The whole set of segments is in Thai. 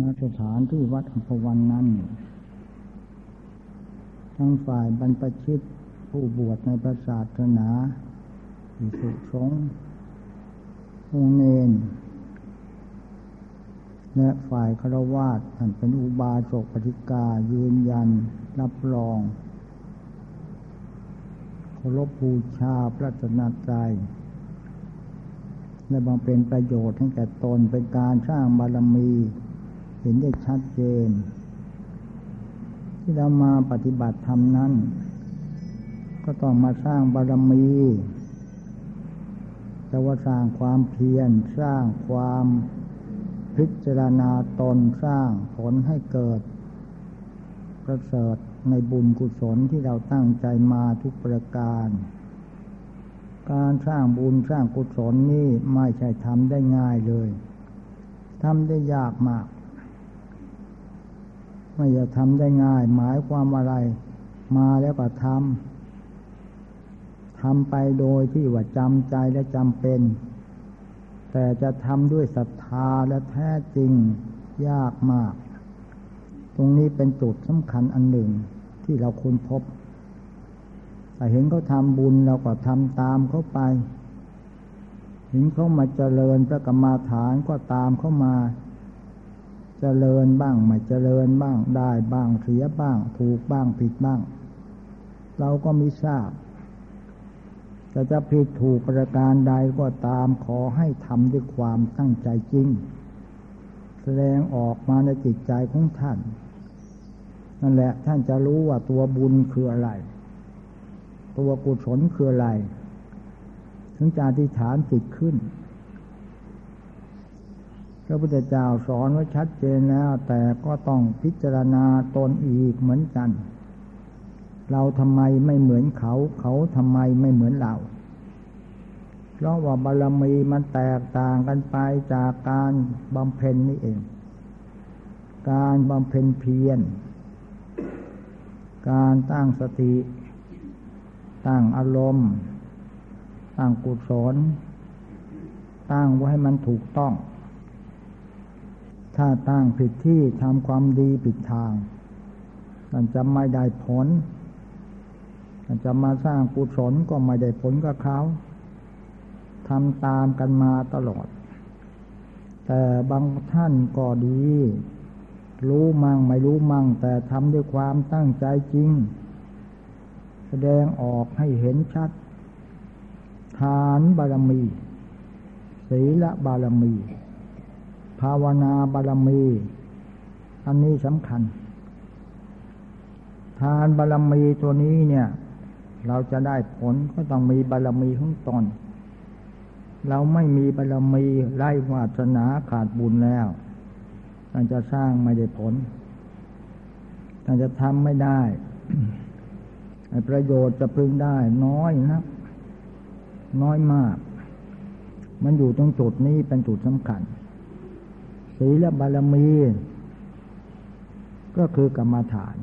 ณสถานที่วัดอัมพวันนั้น ทั้งฝ่ายบรรพชิตผู้บวชในพระศาสนาอิสุสงฆ์องเนน และฝ่ายคารวาสท่านเป็นอุบาสกปฏิกายืนยันรับรองเคารพบูชาพระตนตรัยและบำเพ็ญประโยชน์ให้แก่ตนเป็นการสร้างบารมี เห็นได้ชัดเจน ที่เรามาปฏิบัติธรรมนั้น ก็ต้องมาสร้างบารมีแต่ว่าสร้างความเพียรสร้างความพิจารณาตนสร้างผลให้เกิดประเสริฐในบุญกุศลที่เราตั้งใจมาทุกประการ การสร้างบุญสร้างกุศลนี่ไม่ใช่ทำได้ง่ายเลยทำได้ยากมาก ไม่จะทำได้ง่าย หมายความอะไร มาแล้วก็ทำทำไปโดยที่ว่าจำใจและจำเป็น แต่จะทำด้วยศรัทธาและแท้จริงยากมาก ตรงนี้เป็นจุดสำคัญอันหนึ่งที่เราค้นพบแต่เห็นเขาทำบุญเราก็ทำตามเขาไป เห็นเขามาเจริญพระกรรมาฐานก็ตามเขามา เจริญบ้างไม่เจริญบ้างได้บ้างเสียบ้าง ถูกบ้างผิดบ้าง เราก็มิทราบจะจะผิดถูกประการใดก็ตามขอให้ทำด้วยความตั้งใจจริง แสดงออกมาในจิตใจของท่าน นั่นแหละท่านจะรู้ว่าตัวบุญคืออะไร ตัวกุศลคืออะไร ถึงจะอธิษฐานจิตขึ้น ระพุทธเจ้าสอนไว้ชัดเจนแล้ว แต่ก็ต้องพิจารณาตนอีกเหมือนกัน เราทำไมไม่เหมือนเขา เขาทำไมไม่เหมือนเราเพราะว่าบารมีมันแตกต่างกันไปจากการบำเพ็ญนี่เอง การบำเพ็ญเพียร การตั้งสติ ตั้งอารมณ์ ตั้งกุศล ตั้งไว้ให้มันถูกต้อง ถ้าตั้งผิดที่ทำความดีผิดทางมันจะไม่ได้ผลมันจะมาสร้างกุศลก็ไม่ได้ผลกับเขาทำตามกันมาตลอด แต่บางท่านก็ดี รู้มั่งไม่รู้มั่ง แต่ทำด้วยความตั้งใจจริง แสดงออกให้เห็นชัดฐานบารมี ศีลบารมี ภาวนาบารมี อันนี้สำคัญ ทานบารมีตัวนี้เนี่ย เราจะได้ผลก็ต้องมีบารมีของตนเราไม่มีบารมีไร้วาสนาขาดบุญแล้วมันจะสร้างไม่ได้ผลมันจะทำไม่ได้ประโยชน์จะพึงได้น้อยนะ น้อยมาก มันอยู่ตรงจุดนี้เป็นจุดสำคัญ ศีลบารมี ก็คือกรรมฐาน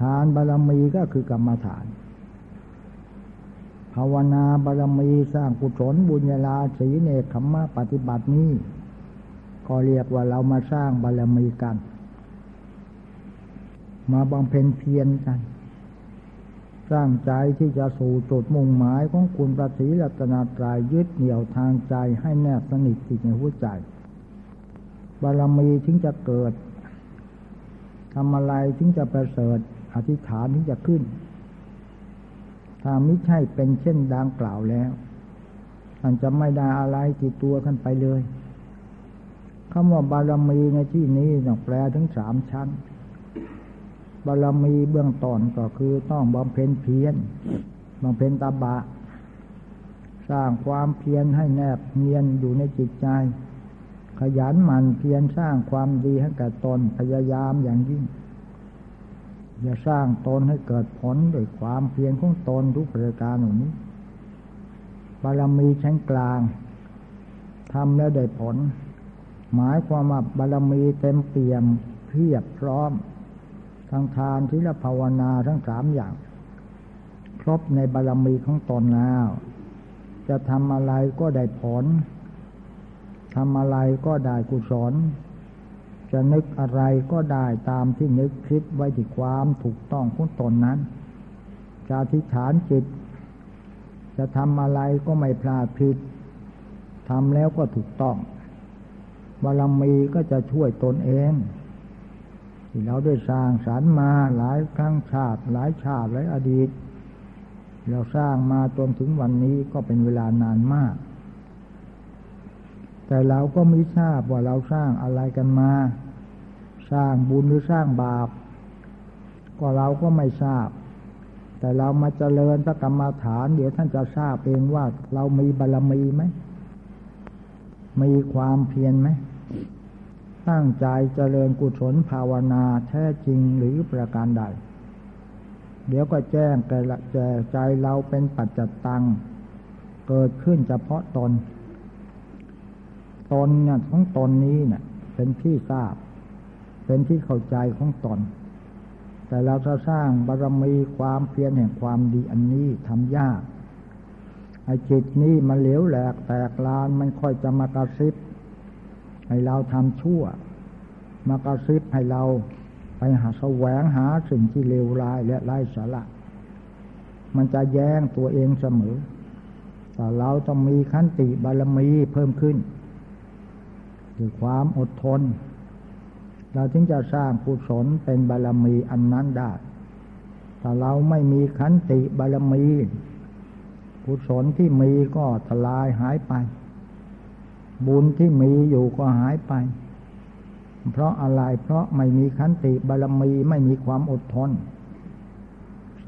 ทานบารมีก็คือกรรมฐาน ภาวนาบารมีสร้างกุศลบุญญาลาสีเนคขมมะปฏิบัตินี้ก็เรียกว่าเรามาสร้างบารมีกัน มาบำเพ็ญเพียรกัน สร้างใจที่จะสู่จุดมุ่งหมายของคุณประสีรัตนาตรายยึดเหนี่ยวทางใจให้แนบสนิทติดในหัวใจ บารมีถึงจะเกิดทำอะไรถึงจะประเสริฐอธิษฐานถึงจะขึ้น ถ้าไม่ใช่เป็นเช่นดังกล่าวแล้วท่านจะไม่ได้อะไรติดตัวท่านไปเลยคำว่าบารมีในที่นี้ต้องแปลถึงสามชั้น บารมีเบื้องต้นก็คือต้องบำเพ็ญเพียรบำเพ็ญตาบะ สร้างความเพียรให้แนบเนียนอยู่ในจิตใจ ขยันหมั่นเพียรสร้างความดีให้แก่ตนพยายามอย่างยิ่ง อย่าสร้างตนให้เกิดผลด้วยความเพียรของตนทุกประการหนี้ บารมีชั้นกลางทำแล้วได้ผล หมายความว่าบารมีเต็มเปี่ยมเพียบพร้อมทั้งทานที่ละภาวนาทั้งสามอย่าง ครบในบารมีของตนแล้ว จะทำอะไรก็ได้ผล ทำอะไรก็ได้กุศล จะนึกอะไรก็ได้ตามที่นึกคิดไว้ที่ความถูกต้องของตนนั้น จะอธิฐานจิต จะทำอะไรก็ไม่พลาดผิดทำแล้วก็ถูกต้องบารมีก็จะช่วยตนเองที่เราได้สร้างสารมาหลายครั้งชาติ หลายชาติหลายอดีต เราสร้างมาจนถึงวันนี้ก็เป็นเวลานานมาก แต่เราก็ไม่ทราบว่าเราสร้างอะไรกันมา สร้างบุญหรือสร้างบาป ก็เราก็ไม่ทราบ แต่เรามาเจริญพระกรรมฐาน เดี๋ยวท่านจะทราบเองว่าเรามีบารรมีไหมมีความเพียรไหมตั้งใจเจริญกุศลภาวนาแท้จริงหรือประการใด เดี๋ยวก็แจ้งแต่ละแจใจเราเป็นปัจจตัง เกิดขึ้นเฉพาะตน ตนเนี่ยของตนนี้เนี่ยเป็นที่ทราบ เป็นที่เข้าใจของตน แต่เราจะสร้างบารมีความเพียรแห่งความดีอันนี้ทำยากไอ้จิตนี้มันเหลวแหลกแตกลานมันค่อยจะมากระซิบให้เราทำชั่ว มากระซิบให้เราไปหาแสวงหาสิ่งที่เลวร้ายและไร้สาระ มันจะแย้งตัวเองเสมอ แต่เราต้องมีขันติบารมีเพิ่มขึ้น คือความอดทน เราถึงจะสร้างกุศลเป็นบารมีอันนั้นได้แต่เราไม่มีขันติบารมีกุศลที่มีก็ทลายหายไป บุญที่มีอยู่ก็หายไป เพราะอะไรเพราะไม่มีขันติบารมีไม่มีความอดทน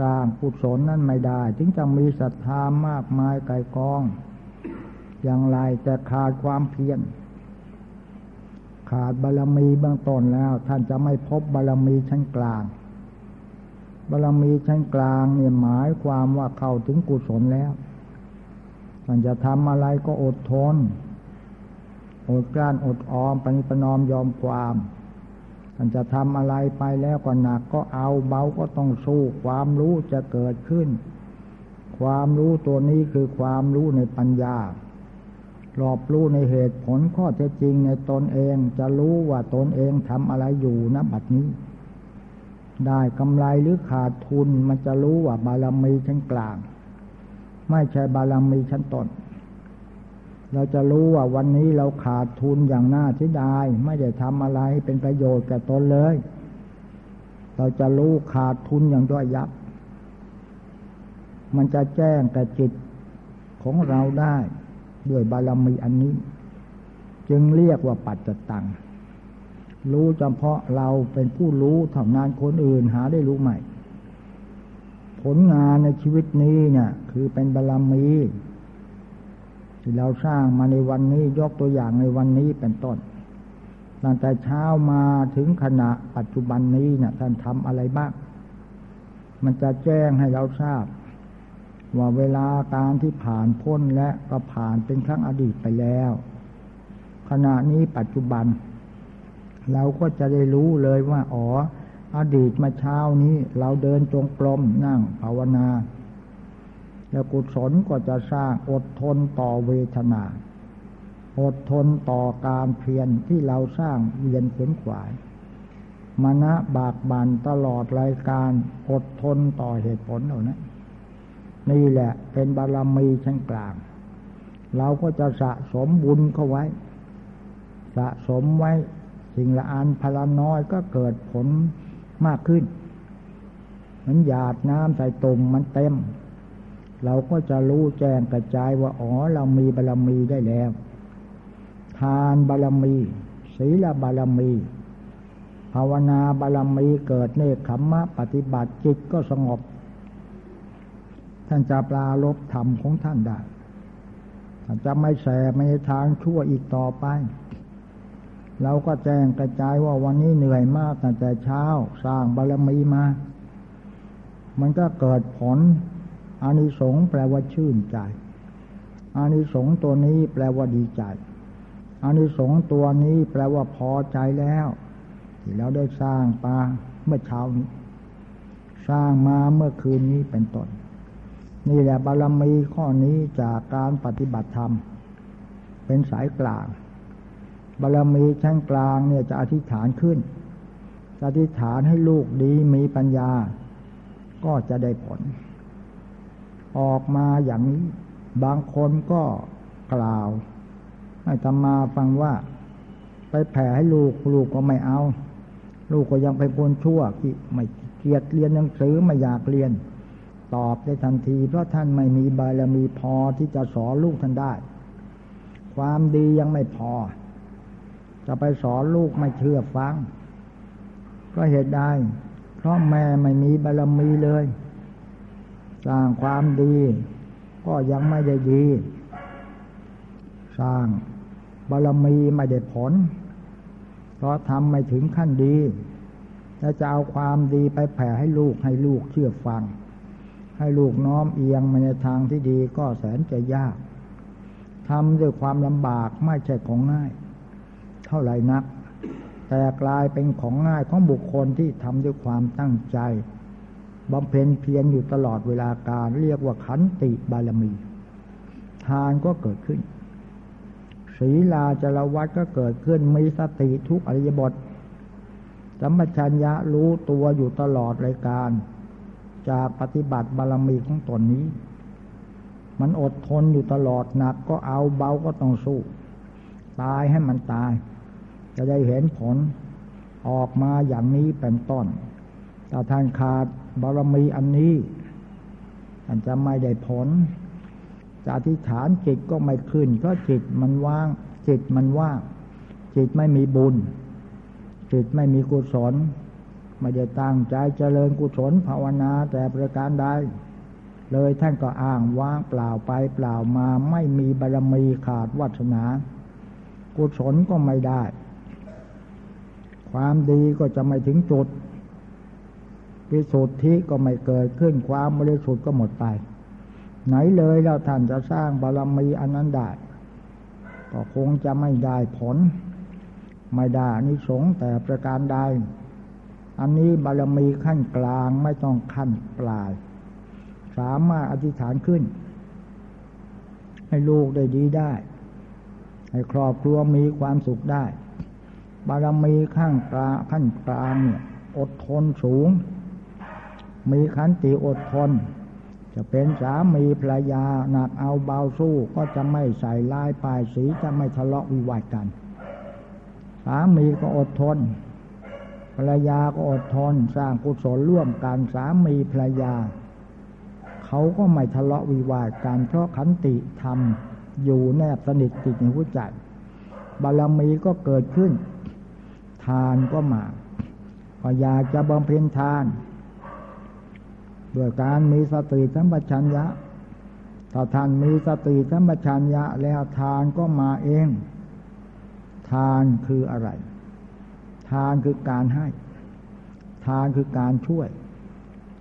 สร้างกุศลนั้นไม่ได้ ถึงจะมีศรัทธามากมายไกลกอง อย่างไรแต่ขาดความเพียร ขาดบารมีเบื้องต้นแล้ว ท่านจะไม่พบบารมีชั้นกลาง บารมีชั้นกลางเนี่ยหมายความว่าเข้าถึงกุศลแล้ว ท่านจะทำอะไรก็อดทน อดกลั้นอดออมปณิปนอมยอมความท่านจะทำอะไรไปแล้วก็หนักก็เอาเบาก็ต้องสู้ความรู้จะเกิดขึ้น ความรู้ตัวนี้คือความรู้ในปัญญา รอบรู้ในเหตุผลข้อเท็จจริงในตนเองจะรู้ว่าตนเองทำอะไรอยู่นะบัดนี้ ได้กำไรหรือขาดทุนมันจะรู้ว่าบารมีชั้นกลาง ไม่ใช่บารมีชั้นต้นเราจะรู้ว่าวันนี้เราขาดทุนอย่างน่าเสียดาย ไม่ได้ทำอะไรเป็นประโยชน์แก่ตนเลย เราจะรู้ขาดทุนอย่างด้อยยับ มันจะแจ้งแต่จิตของเราได้ ด้วยบารมีอันนี้ จึงเรียกว่าปัจจตัง รู้เฉพาะเราเป็นผู้รู้เท่านั้นคนอื่นหาได้รู้ใหม่ ผลงานในชีวิตนี้เนี่ย คือเป็นบารมีที่เราสร้างมาในวันนี้ยกตัวอย่างในวันนี้เป็นต้นตั้งแต่เช้ามาถึงขณะปัจจุบันนี้เนี่ยท่านทำอะไรบ้าง มันจะแจ้งให้เราทราบ ว่าเวลาการที่ผ่านพ้นและก็ผ่านเป็นครั้งอดีตไปแล้ว ขณะนี้ปัจจุบัน เราก็จะได้รู้เลยว่า อ๋อ อดีตมาเช้านี้ เราเดินจงกรมนั่งภาวนา แล้วกุศลก็จะสร้างอดทนต่อเวทนา อดทนต่อการเพียรที่เราสร้างเวียนขวนขวายมณะบากบันตลอดรายการอดทนต่อเหตุผลเหล่านั้น นี่แหละเป็นบารมีชั้นกลาง เราก็จะสะสมบุญเข้าไว้ สะสมไว้สิ่งละอันพลาน้อยก็เกิดผลมากขึ้นเหมือนหยาดน้ำใส่ตุ่มมันเต็ม เราก็จะรู้แจ้งกระจายว่าอ๋อเรามีบารรมีได้แล้ว ทานบารรมี ศีลบารรมี ภาวนาบารรมีเกิดเนคขมมะปฏิบัติจิตก็สงบ ท่านจะปลาลบธรรมของท่านได้ท่านจะไม่แสไม่ทางชั่วอีกต่อไป เราก็แจ้งกระจายว่าวันนี้เหนื่อยมากตั้งแต่เช้าสร้างบารมีมา มันก็เกิดผลอานิสงส์แปลว่าชื่นใจอานิสงส์ตัวนี้แปลว่าดีใจอานิสงส์ตัวนี้แปลว่าพอใจแล้ว ที่เราได้สร้างปาเมื่อเช้านี้ สร้างมาเมื่อคืนนี้เป็นต้น นี่แหละบารมีข้อนี้จากการปฏิบัติธรรม เป็นสายกลาง บารมีชั้นกลางเนี่ยจะอธิษฐานขึ้นอธิษฐานให้ลูกดีมีปัญญา ก็จะได้ผล ออกมาอย่างนี้ บางคนก็กล่าวให้ตมาฟังว่า ไปแผ่ให้ลูกลูกก็ไม่เอา ลูกก็ยังเป็นคนชั่วที่ไม่เกียดเรียนหนังสือไม่อยากเรียน ตอบได้ทันที เพราะท่านไม่มีบารมีพอที่จะสอนลูกท่านได้ ความดียังไม่พอ จะไปสอนลูกไม่เชื่อฟัง ก็เหตุได้เพราะแม่ไม่มีบารมีเลย สร้างความดี ก็ยังไม่ได้ดี สร้างบารมีไม่ได้ผล เพราะทำไม่ถึงขั้นดีถ้าจะเอาความดีไปแผ่ให้ลูกให้ลูกเชื่อฟัง ให้ลูกน้อมเอียงมาในทางที่ดีก็แสนจะยากทำด้วยความลำบากไม่ใช่ของง่าย เท่าไรนัก แต่กลายเป็นของง่ายของบุคคลที่ทำด้วยความตั้งใจบำเพ็ญเพียรอยู่ตลอดเวลาการเรียกว่าขันติบารมี ทานก็เกิดขึ้นศีลาจรวัตก็เกิดขึ้นมีสติทุกอริยบทสัมปชัญญะรู้ตัวอยู่ตลอดรายการ จากปฏิบัติบารมีของตนนี้ มันอดทนอยู่ตลอดหนักก็เอาเบาก็ต้องสู้ ตายให้มันตาย จะได้เห็นผลออกมาอย่างนี้เป็นต้นถ้าท่านขาดบารมีอันนี้ท่านจะไม่ได้ผลจะอธิษฐานจิตก็ไม่ขึ้น เพราะจิตมันว่าง จิตมันว่าง จิตไม่มีบุญ จิตไม่มีกุศล ไม่ได้ตั้งใจเจริญกุศลภาวนาแต่ประการใดเลยท่านก็อ้างว่างเปล่าไปเปล่ามาไม่มีบารมีขาดวัฒนา กุศลก็ไม่ได้ ความดีก็จะไม่ถึงจุดวิสุทธิก็ไม่เกิดขึ้นความบริสุทธิ์ก็หมดไป ไหนเลยแล้วท่านจะสร้างบารมีอันนั้นได้ ก็คงจะไม่ได้ผล ไม่ได้นิสงแต่ประการใด อันนี้บารมีขั้นกลางไม่ต้องขั้นปลาย สามารถอธิษฐานขึ้น ให้ลูกได้ดีได้ ให้ครอบครัวมีความสุขได้ บารมีข้างกลางขั้นกลางเนี่ยอดทนสูง มีขันติอดทน จะเป็นสามีภรรยาหนักเอาเบาสู้ก็จะไม่ใส่ลายปลายสีจะไม่ทะเลาะวิวาทกัน สามีก็อดทน ภรรยาก็อดทนสร้างกุศลร่วมกันสามีภรรยา เขาก็ไม่ทะเลาะวิวาทกันเพราะขันติธรรมอยู่แนบสนิทติดในหัวใจบารมีก็เกิดขึ้น ทานก็มาก็อยากจะบำเพ็ญทานด้วยการมีสติสัมปชัญญะถ้าท่านมีสติสัมปชัญญะแล้วทานก็มาเอง ทานคืออะไร ทานคือการให้ ทานคือการช่วย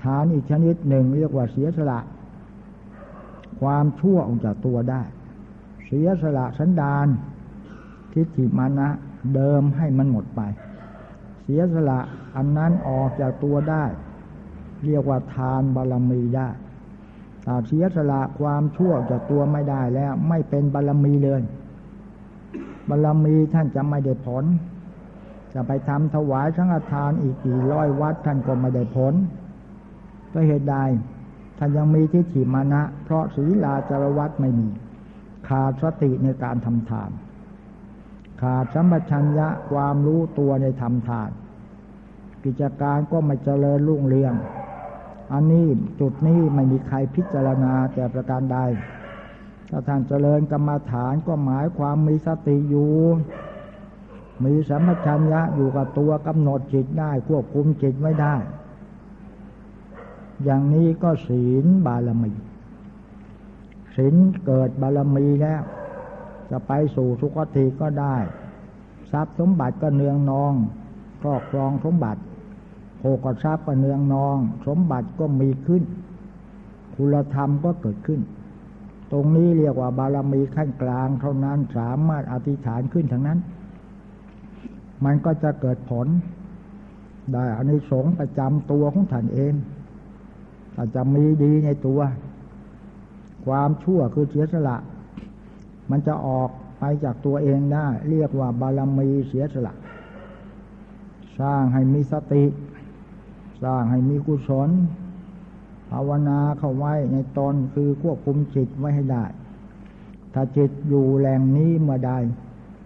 ทานอีกชนิดหนึ่งเรียกว่าเสียสละ ความชั่วออกจากตัวได้ เสียสละสันดานทิฏฐิมานะเดิมให้มันหมดไป เสียสละอันนั้นออกจากตัวได้ เรียกว่าทานบารมีได้แต่เสียสละความชั่วจากตัวไม่ได้แล้ว ไม่เป็นบารมีเลย บารมีท่านจะไม่ได้ผล จะไปทำถวายสังฆทานอีกกี่ร้อยวัดท่านก็ไม่ได้ผลก็เหตุใดท่านยังมีทิฏฐิมานะ เพราะศีลาจารวัตไม่มี ขาดสติในการทำทาน ขาดสัมปชัญญะความรู้ตัวในธรรมทาน กิจการก็ไม่เจริญรุ่งเรือง อันนี้จุดนี้ไม่มีใครพิจารณาแต่ประการใดถ้าท่านเจริญกรรมฐานก็หมายความมีสติอยู่ มีสัมปชัญญะอยู่กับตัวกำหนดจิตได้ควบคุมจิตไม่ได้ อย่างนี้ก็ศีลบารมีศีลเกิดบารมีแล้ว จะไปสู่สุคติก็ได้ ทรัพย์สมบัติก็เนืองนองครอบครองสมบัติโภกทรัพย์ก็เนืองนอง สมบัติก็มีขึ้น คุณธรรมก็เกิดขึ้น ตรงนี้เรียกว่าบารมีขั้นกลางเท่านั้นสามารถอธิษฐานขึ้นทั้งนั้น มันก็จะเกิดผล ได้อานิสงส์ประจำตัวของท่านเองอาจจะมีดีในตัว ความชั่วคือเสียสละ มันจะออกไปจากตัวเองได้ เรียกว่าบารมีเสียสละ สร้างให้มีสติ สร้างให้มีกุศลภาวนาเข้าไว้ในตนคือควบคุมจิตไว้ให้ได้ ถ้าจิตอยู่แหล่งนี้เมื่อใด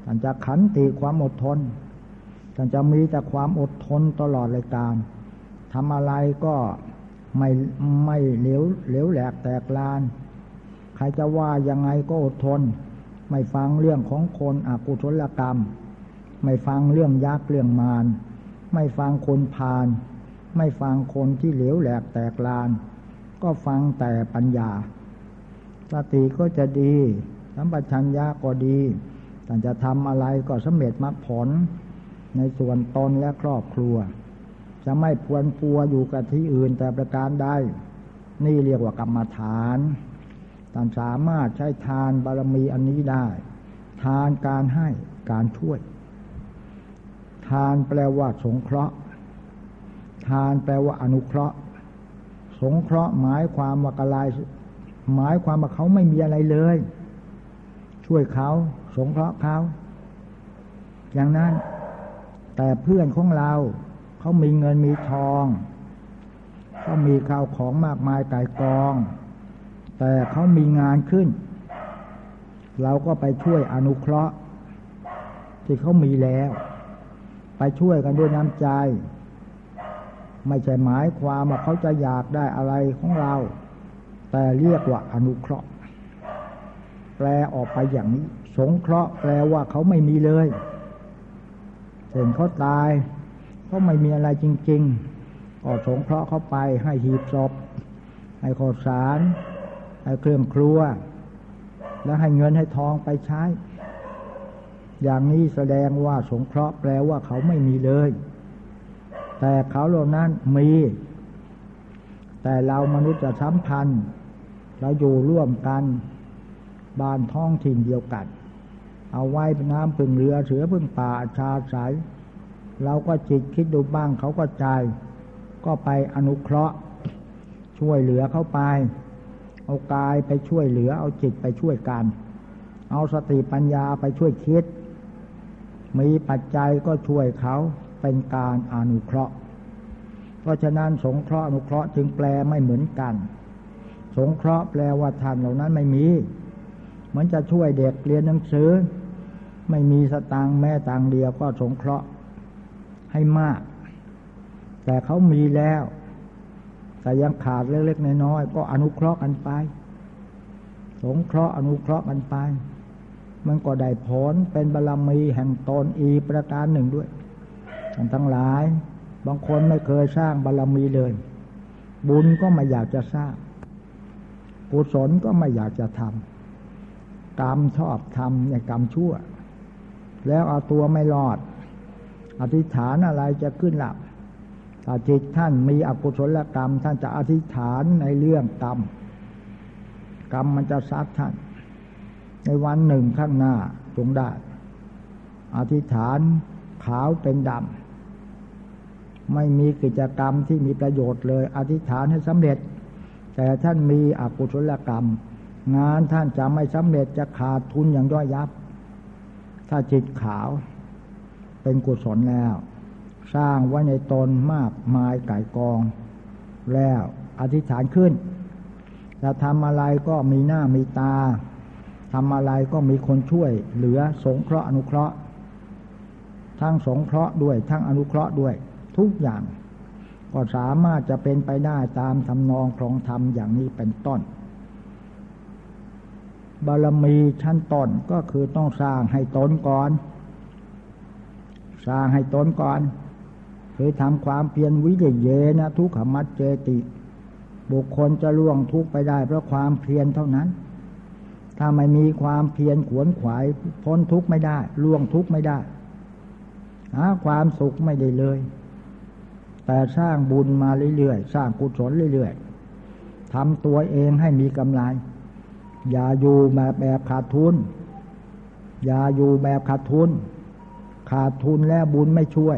ท่านจะขันติความอดทน ท่านจะมีแต่ความอดทนตลอดเลยการทำอะไรก็ไม่ไม่เหลวเหลวแหลกแตกลาน ใครจะว่ายังไงก็อดทน ไม่ฟังเรื่องของคนอกุศลกรรม ไม่ฟังเรื่องยักษ์เรื่องมารไม่ฟังคนพาลไม่ฟังคนที่เหลวแหลกแตกลาน ก็ฟังแต่ปัญญาสติก็จะดีสัมปชัญญะก็ดีท่านจะทำอะไรก็สำเร็จมรรคผล ในส่วนตนและครอบครัว จะไม่พวนปัวอยู่กับที่อื่นแต่ประการใดนี่เรียกว่ากรรมฐานท่านสามารถใช้ทานบารมีอันนี้ได้ ทานการให้การช่วย ทานแปลว่าสงเคราะห์ ทานแปลว่าอนุเคราะห์ สงเคราะห์หมายความว่ากลายหมายความว่าเขาไม่มีอะไรเลย ช่วยเขา สงเคราะห์เขาอย่างนั้น แต่เพื่อนของเราเขามีเงินมีทองเขามีข้าวของมากมายไก่กอง แต่เขามีงานขึ้น เราก็ไปช่วยอนุเคราะห์ ที่เขามีแล้ว ไปช่วยกันด้วยน้ำใจ ไม่ใช่หมายความว่าเขาจะอยากได้อะไรของเรา แต่เรียกว่าอนุเคราะห์ แปลออกไปอย่างนี้ สงเคราะห์แปลว่าเขาไม่มีเลย เห็นเขาตายเขาไม่มีอะไรจริง ๆ ก็สงเคราะห์เขาไปให้หีบศพให้ข้าวสารให้เครื่องครัว แล้วให้เงินให้ทองไปใช้ อย่างนี้แสดงว่าสงเคราะห์แปลว่าเขาไม่มีเลย แต่เขาเหล่านั้นมี แต่เรามนุษย์จะสัมพันธ์เราอยู่ร่วมกัน บ้านท้องถิ่นเดียวกัน เอาไว้เป็นน้ำพึ่งเรือเสือพึ่งป่าชาสายเราก็จิตคิดดูบ้างเขาก็ใจก็ไปอนุเคราะห์ ช่วยเหลือเขาไป เอากายไปช่วยเหลือ เอาจิตไปช่วยกัน เอาสติปัญญาไปช่วยคิด มีปัจจัยก็ช่วยเขาเป็นการอนุเคราะห์ เพราะฉะนั้นสงเคราะห์อนุเคราะห์จึงแปลไม่เหมือนกัน สงเคราะห์แปลว่าท่านเหล่านั้นไม่มีเหมือนจะช่วยเด็กเรียนหนังสือ ไม่มีสตางค์แม้ต่างเดียวก็สงเคราะห์ให้มาก แต่เขามีแล้ว แต่ยังขาดเล็กๆน้อยๆก็อนุเคราะห์กันไป สงเคราะห์อนุเคราะห์กันไป มันก็ได้ผลเป็นบารรมีแห่งตนอีประการหนึ่งด้วยท่านทั้งหลาย บางคนไม่เคยสร้างบารรมีเลย บุญก็ไม่อยากจะสร้างกุศลก็ไม่อยากจะทำกรรมชอบทำในกรรมชั่ว แล้วเอาตัวไม่รอด อธิษฐานอะไรจะขึ้นหลับถ้าจิตท่านมีอกุศลกรรม ท่านจะอธิษฐานในเรื่องกรรม กรรมมันจะซัดท่าน ในวันหนึ่งข้างหน้าจงได้ อธิษฐานขาวเป็นดำ ไม่มีกิจกรรมที่มีประโยชน์เลย อธิษฐานให้สำเร็จ แต่ท่านมีอกุศลกรรม งานท่านจะไม่สำเร็จจะขาดทุนอย่างย่อยยับ ถ้าจิตขาวเป็นกุศลแล้ว สร้างไว้ในตนมากมายไก่กอง แล้วอธิษฐานขึ้นจะทำอะไรก็มีหน้ามีตาทำอะไรก็มีคนช่วย เหลือสงเคราะห์อนุเคราะห์ ทั้งสงเคราะห์ด้วยทั้งอนุเคราะห์ด้วย ทุกอย่าง ก็สามารถจะเป็นไปได้ตามทำนองครองธรรมอย่างนี้เป็นต้น บารมีชั้นต้นก็คือต้องสร้างให้ตนก่อน สร้างให้ตนก่อนคือทำความเพียรวิเยนะทุกขมัดเจติ บุคคลจะล่วงทุกไปได้เพราะความเพียรเท่านั้น ถ้าไม่มีความเพียรขวนขวายพ้นทุกไม่ได้ ล่วงทุกไม่ได้หาความสุขไม่ได้เลย แต่สร้างบุญมาเรื่อยๆ สร้างกุศลเรื่อยๆทำตัวเองให้มีกำไร อย่าอยู่แบบแบบขาดทุน อย่าอยู่แบบขาดทุน ขาดทุนแล้วบุญไม่ช่วย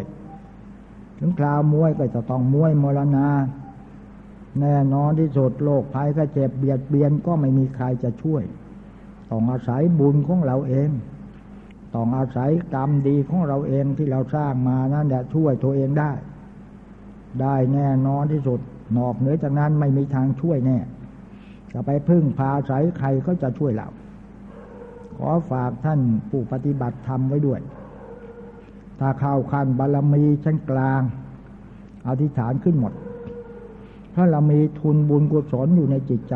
ถึงคราวมวยก็จะต้องมวยมรณา แน่นอนที่สุดโรคภัยก็เจ็บเบียดเบียนก็ไม่มีใครจะช่วย ต้องอาศัยบุญของเราเอง ต้องอาศัยกรรมดีของเราเองที่เราสร้างมานั่นแหละช่วยตัวเองได้ ได้แน่นอนที่สุดนอกเหนือจากนั้นไม่มีทางช่วยแน่ จะไปพึ่งพาอาศัยใครก็จะช่วยเรา ขอฝากท่านผู้ปฏิบัติธรรมไว้ด้วย ถ้าเข้าขั้นบารมีชั้นกลาง อธิษฐานขึ้นหมด ถ้าเรามีทุนบุญกุศลอยู่ในจิตใจ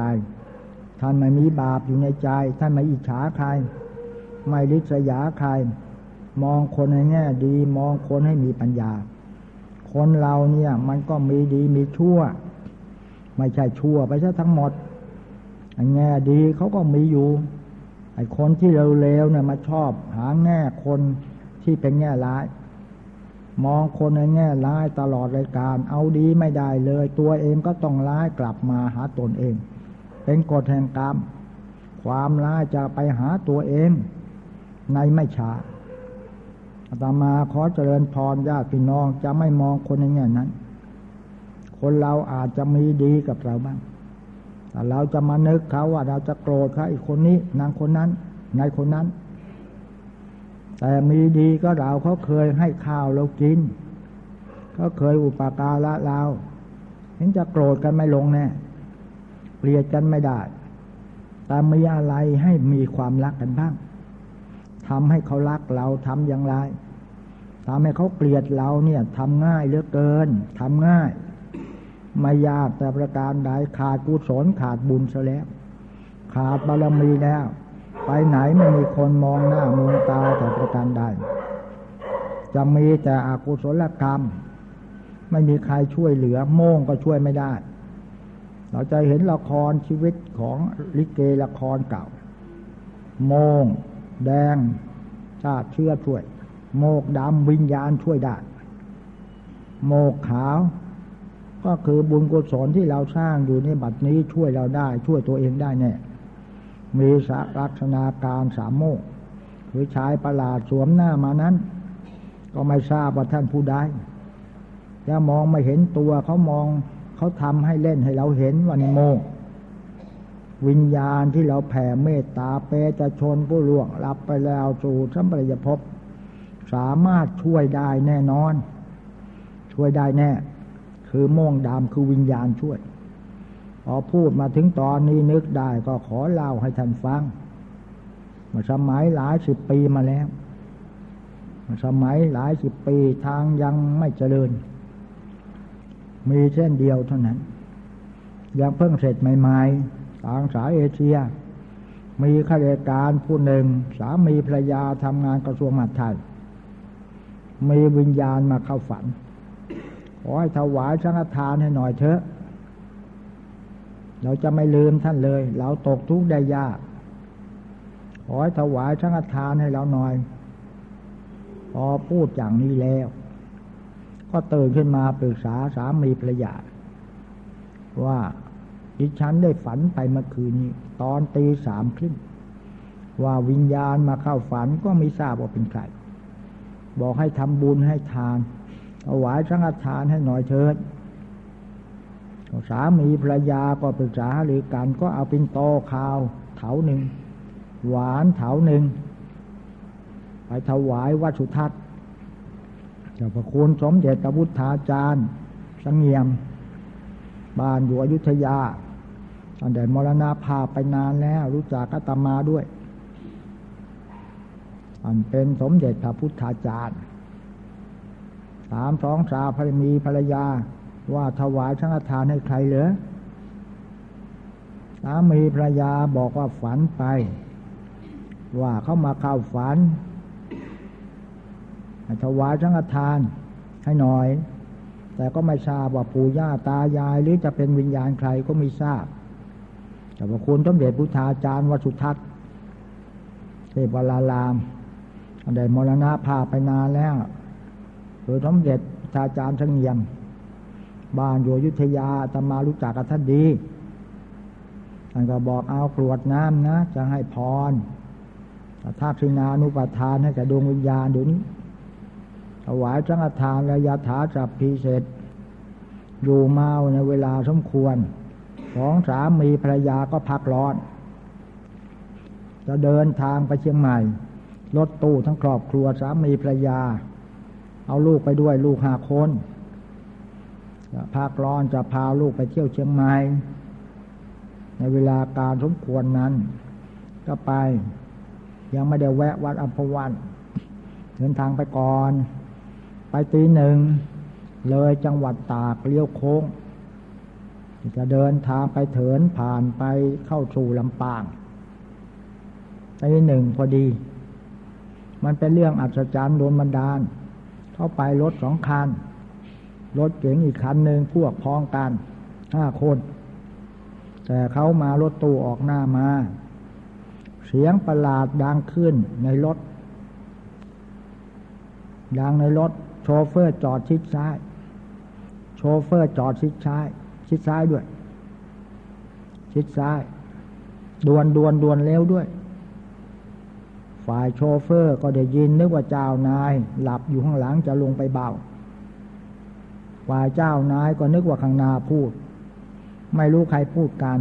ท่านไม่มีบาปอยู่ในใจ ท่านไม่อิจฉาใคร ไม่ริษยาใคร มองคนในแง่ดี มองคนให้มีปัญญา คนเราเนี่ยมันก็มีดีมีชั่ว ไม่ใช่ชั่วไปซะทั้งหมด แง่ดีเขาก็มีอยู่ ไอ้คนที่เร็วๆเนี่ยมาชอบ หาแง่คนที่เป็นแง่ร้าย มองคนในแง่ร้ายตลอดรายการ เอาดีไม่ได้เลย ตัวเองก็ต้องร้ายกลับมาหาตนเอง เป็นกฎแห่งกรรม ความร้ายจะไปหาตัวเอง ในไม่ช้าอาตมาขอเจริญพรญาติพี่น้องจะไม่มองคนในแง่นั้น คนเราอาจจะมีดีกับเราบ้าง แต่เราจะมานึกเขาว่าเราจะโกรธเขาอีกคนนี้ นางคนนั้นนายคนนั้น แต่มีดีก็เราเขาเคยให้ข้าวเรากินเขาเคยอุปการะเราเห็นจะโกรธกันไม่ลงแน่เกลียดกันไม่ได้ แต่มีอะไรให้มีความรักกันบ้างทำให้เขารักเราทำอย่างไรทำให้เขาเกลียดเราเนี่ยทำง่ายเหลือเกินทำง่าย ไม่ยากแต่ประการใดขาดกุศลขาดบุญซะแล้ว ขาดบารมีแล้ว ไปไหนไม่มีคนมองหน้ามองตาแต่ประการใดจะมีแต่อกุศลกรรม ไม่มีใครช่วยเหลือโม่งก็ช่วยไม่ได้ เราจะเห็นละครชีวิตของลิเกละครเก่า โมง แดงชาติเชื่อช่วย โมกดำวิญญาณช่วยได้ โมกขาว ก็คือบุญกุศลที่เราสร้างอยู่ในบัดนี้ช่วยเราได้ ช่วยตัวเองได้แน่มีสลักษณะการสามโมกคือชายประหลาดสวมหน้ามานั้น ก็ไม่ทราบว่าท่านผู้ใดจะมองไม่เห็นตัวเขามองเขาทำให้เล่นให้เราเห็นวันโมกวิญญาณที่เราแผ่เมตตาเปจะชนผู้ล่วงรับไปแล้วสู่สัมปรายภพสามารถช่วยได้แน่นอน ช่วยได้แน่ คือโม่งดำคือวิญญาณช่วย พอพูดมาถึงตอนนี้นึกได้ก็ขอเล่าให้ท่านฟังมาสมัยหลายสิบปีมาแล้วมาสมัยหลายสิบปีทางยังไม่เจริญ มีเส้นเดียวเท่านั้น ยังเพิ่งเสร็จใหม่ๆทางสายเอเชีย มีข้าราชการผู้หนึ่ง สามีภรรยาทำงานกระทรวงมหาดไทยมีวิญญาณมาเข้าฝัน ขอให้ถวายสังฆทานให้หน่อยเถอะ เราจะไม่ลืมท่านเลย เราตกทุกข์ได้ยาก ขอให้ถวายชังทานให้เราหน่อย พอพูดอย่างนี้แล้ว ก็ตื่นขึ้นมาปรึกษาสามีภรรยาว่าดิฉันได้ฝันไปเมื่อคืนนี้ ตอนตีสามครึ่งว่าวิญญาณมาเข้าฝันก็ไม่ทราบว่าเป็นใคร บอกให้ทำบุญให้ทาน ถวายสังฆทานให้หน่อยเถิดสามีภรรยาก็ปรึกษาหรือกันก็เอาเป็นโตข้าวเถาหนึ่ง หวานเถาหนึ่ง ไปถวายวัดสุทัศน์เจ้าพระคุณสมเด็จพระพุทธาจารย์สังเงียม บ้านอยู่อยุธยาตอนเด็มรณาภาพไปนานแล้ว รู้จักกัตมาด้วยอันเป็นสมเด็จพระพุทธาจารย์ สามสองสาภรมีภรรยา ว่าถวายชังทานให้ใครเหรอสามีภรรยาบอกว่าฝันไป ว่าเขามาเข้าฝันถวายชังทานให้หน่อย แต่ก็ไม่ทราบว่าปู่ย่าตายายหรือจะเป็นวิญญาณใครก็ไม่ทราบ แต่ว่าคุณต้องเดชพุทธาจารย์วสุทัศน์เทพวลารามได้มรณะพาไปนานแล้ว คือสมเด็จอาจารย์ชังเงียม บ้านอยู่ยุทธยาตมารู้จักกับท่านดีท่านก็บอกเอากรวดน้ำนะ จะให้พรทักษินานุปทานให้กับดวงวิญญาณเดี๋ยวนี้ถวายสังฆทานระยะถาจับพีเสร็จ อยู่เมาในเวลาสมควรของสามีภรรยาก็พักร้อน จะเดินทางไปเชียงใหม่ รถตู้ทั้งครอบครัวสามีภรรยา เอาลูกไปด้วยลูกห้าคนภาคร้อนจะพาลูกไปเที่ยวเชียงใหม่ในเวลาการสมควรนั้น ก็ไป ยังไม่ได้แวะวัดอัมพวันเดินทางไปก่อน ไปตีหนึ่ง เลยจังหวัดตากเลี้ยวโค้ง จะเดินทางไปเถินผ่านไปเข้าสู่ลำปางตีหนึ่งพอดี มันเป็นเรื่องอัศจรรย์โดนบันดาล เขาไปรถสองคัน รถเก๋งอีกคันหนึ่งพวกพ้องกันห้าคน แต่เขามารถตู้ออกหน้ามา เสียงประหลาดดังขึ้นในรถ ดังในรถ โชเฟอร์จอดชิดซ้าย โชเฟอร์จอดชิดซ้าย ชิดซ้ายด้วย ชิดซ้าย ดวนดวนดวนเร็วด้วย ฝ่ายโชเฟอร์ก็ได้ยินนึกว่าเจ้านาย หลับอยู่ข้างหลังจะลงไปเบาฝ่ายเจ้านายก็นึกว่าข้างหน้าพูด ไม่รู้ใครพูดกัน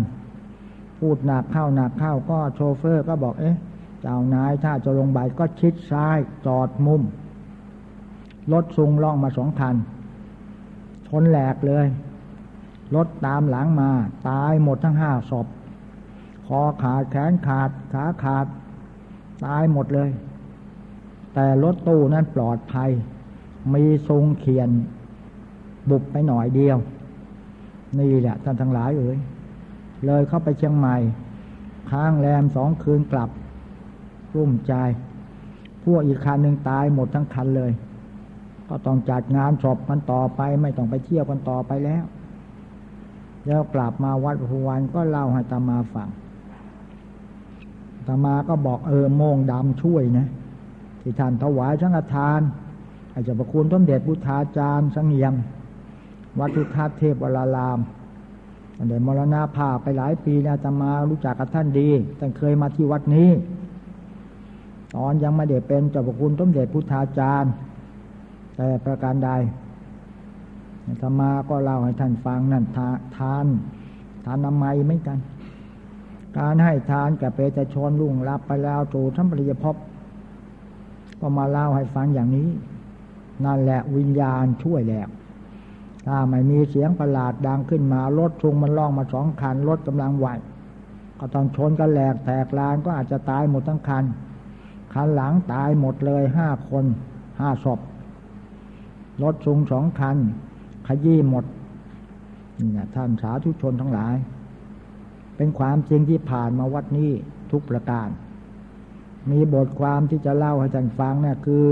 พูดหนักเข้าหนักเข้าก็โชเฟอร์ก็บอกเอ๊ะ เจ้านายถ้าจะลงใบก็ชิดซ้ายจอดมุมรถซุงล่องมาสองคันชนแหลกเลยรถตามหลังมา ตายหมดทั้งห้าศพคอขาดแขนขาดขาขาด ตายหมดเลย แต่รถตู้นั้นปลอดภัย มีทรงเขียน บุบไปหน่อยเดียว นี่แหละท่านทั้งหลายเอ๋ยเลยเข้าไปเชียงใหม่ค้างแรมสองคืนกลับรุ่มใจ พวกอีกคันหนึ่งตายหมดทั้งคันเลย ก็ต้องจัดงานศพกันต่อไป ไม่ต้องไปเที่ยวกันต่อไปแล้ว แล้วกลับมาวัดพุวันก็เล่าให้ตามาฟัง ตามาก็บอกเออโมงดำช่วยนะที่ท่านถวายชังทานอาจจะประคุณต้นเด็ดบุทธาจารย์สังเงียมวัดทุทัศเทพวรารามตั้งแต่มรณาภาพไปหลายปีแล้วจะมารู้จักกับท่านดีท่านเคยมาที่วัดนี้ ตอนยังไม่ได้เป็นเจ้าพระคุณต้มเด็จพุทธาจารย์ แต่ประการใดธรรมาก็เล่าให้ท่านฟังนั่นทานทานทานนามัยไม่กัน การให้ทานแก่เปตชนลุงรับไปแล้วสู่ทั้งปริยภพก็มาเล่าให้ฟังอย่างนี้ นั่นแหละวิญญาณช่วยแล้วถ้าไม่มีเสียงประหลาดดังขึ้นมารถชุงมันล่องมาสองคันรถกำลังไหวก็ต้องชนกันแหลกแตกลานก็อาจจะตายหมดทั้งคัน คันหลังตายหมดเลยห้าคนห้าศพรถชุงสองคัน ขยี้หมดนี่นะท่านสาธุชนทั้งหลาย เป็นความจริงที่ผ่านมาวัดนี้ทุกประการ มีบทความที่จะเล่าให้ท่านฟังเนะ่ยคือ